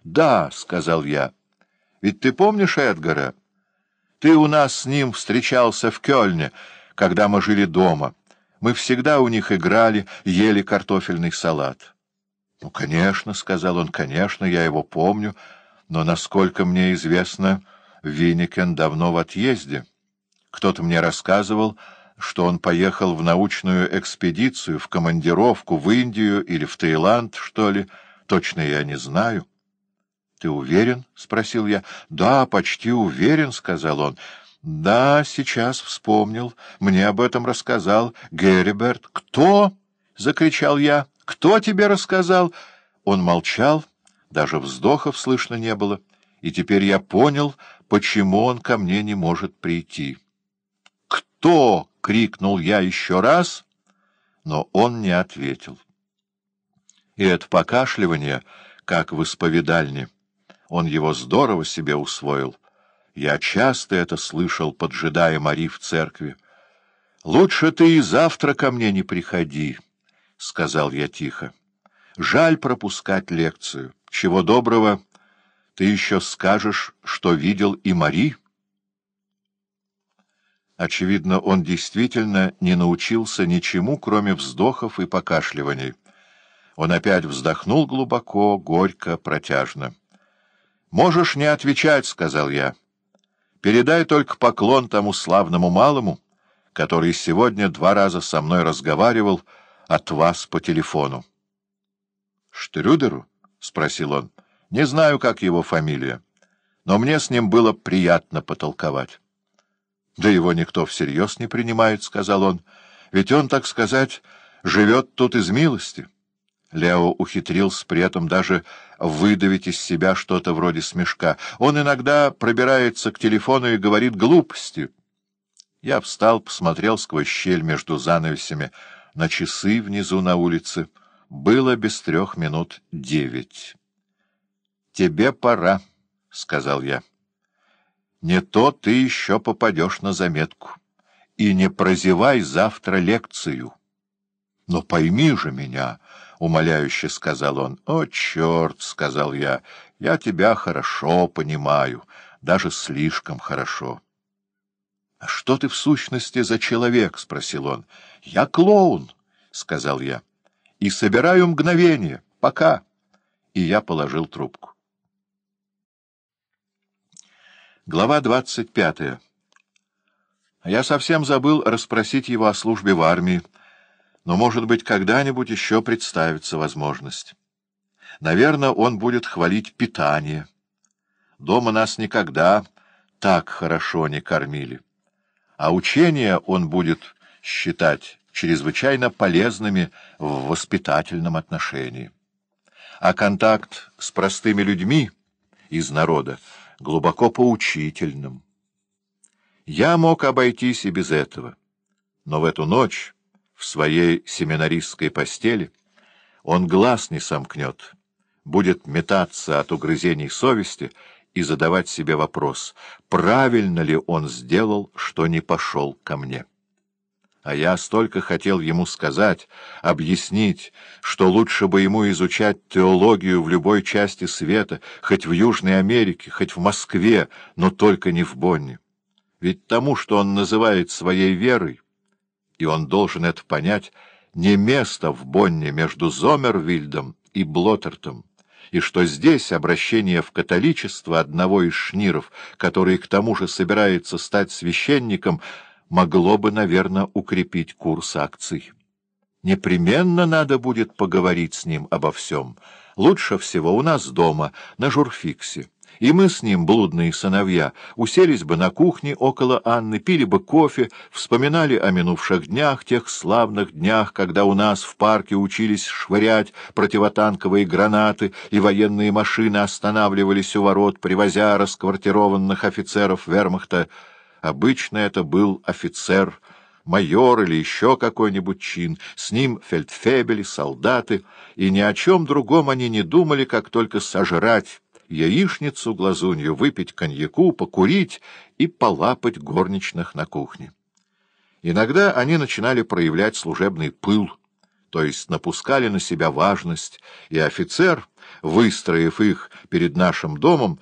— Да, — сказал я. — Ведь ты помнишь Эдгара? Ты у нас с ним встречался в Кёльне, когда мы жили дома. Мы всегда у них играли, ели картофельный салат. — Ну, конечно, — сказал он, — конечно, я его помню, но, насколько мне известно, Винникен давно в отъезде. Кто-то мне рассказывал, что он поехал в научную экспедицию, в командировку, в Индию или в Таиланд, что ли. Точно я не знаю. — Ты уверен? — спросил я. — Да, почти уверен, — сказал он. — Да, сейчас вспомнил. Мне об этом рассказал Герриберт. — Кто? — закричал я. — Кто тебе рассказал? Он молчал, даже вздохов слышно не было, и теперь я понял, почему он ко мне не может прийти. «Кто?» — крикнул я еще раз, но он не ответил. И это покашливание, как в исповедальне, он его здорово себе усвоил. Я часто это слышал, поджидая Мари в церкви. «Лучше ты и завтра ко мне не приходи», — сказал я тихо. «Жаль пропускать лекцию. Чего доброго, ты еще скажешь, что видел и Мари». Очевидно, он действительно не научился ничему, кроме вздохов и покашливаний. Он опять вздохнул глубоко, горько, протяжно. — Можешь не отвечать, — сказал я. — Передай только поклон тому славному малому, который сегодня два раза со мной разговаривал от вас по телефону. — Штрюдеру? — спросил он. — Не знаю, как его фамилия, но мне с ним было приятно потолковать. Да его никто всерьез не принимает, — сказал он. Ведь он, так сказать, живет тут из милости. Лео ухитрился при этом даже выдавить из себя что-то вроде смешка. Он иногда пробирается к телефону и говорит глупости. Я встал, посмотрел сквозь щель между занавесями на часы внизу на улице. Было без трех минут девять. — Тебе пора, — сказал я. Не то ты еще попадешь на заметку. И не прозевай завтра лекцию. — Но пойми же меня, — умоляюще сказал он. — О, черт, — сказал я, — я тебя хорошо понимаю, даже слишком хорошо. — А что ты в сущности за человек? — спросил он. — Я клоун, — сказал я, — и собираю мгновение. Пока. И я положил трубку. Глава двадцать пятая. Я совсем забыл расспросить его о службе в армии, но, может быть, когда-нибудь еще представится возможность. Наверное, он будет хвалить питание. Дома нас никогда так хорошо не кормили. А учения он будет считать чрезвычайно полезными в воспитательном отношении. А контакт с простыми людьми из народа глубоко поучительным. Я мог обойтись и без этого, но в эту ночь, в своей семинаристской постели, он глаз не сомкнет, будет метаться от угрызений совести и задавать себе вопрос, правильно ли он сделал, что не пошел ко мне. А я столько хотел ему сказать, объяснить, что лучше бы ему изучать теологию в любой части света, хоть в Южной Америке, хоть в Москве, но только не в Бонне. Ведь тому, что он называет своей верой, и он должен это понять, не место в Бонне между Зомервильдом и Блоттертом, и что здесь обращение в католичество одного из шниров, который к тому же собирается стать священником, — могло бы, наверное, укрепить курс акций. Непременно надо будет поговорить с ним обо всем. Лучше всего у нас дома, на журфиксе. И мы с ним, блудные сыновья, уселись бы на кухне около Анны, пили бы кофе, вспоминали о минувших днях, тех славных днях, когда у нас в парке учились швырять противотанковые гранаты, и военные машины останавливались у ворот, привозя расквартированных офицеров вермахта. Обычно это был офицер, майор или еще какой-нибудь чин, с ним фельдфебели, солдаты, и ни о чем другом они не думали, как только сожрать яичницу, глазунью, выпить коньяку, покурить и полапать горничных на кухне. Иногда они начинали проявлять служебный пыл, то есть напускали на себя важность, и офицер, выстроив их перед нашим домом,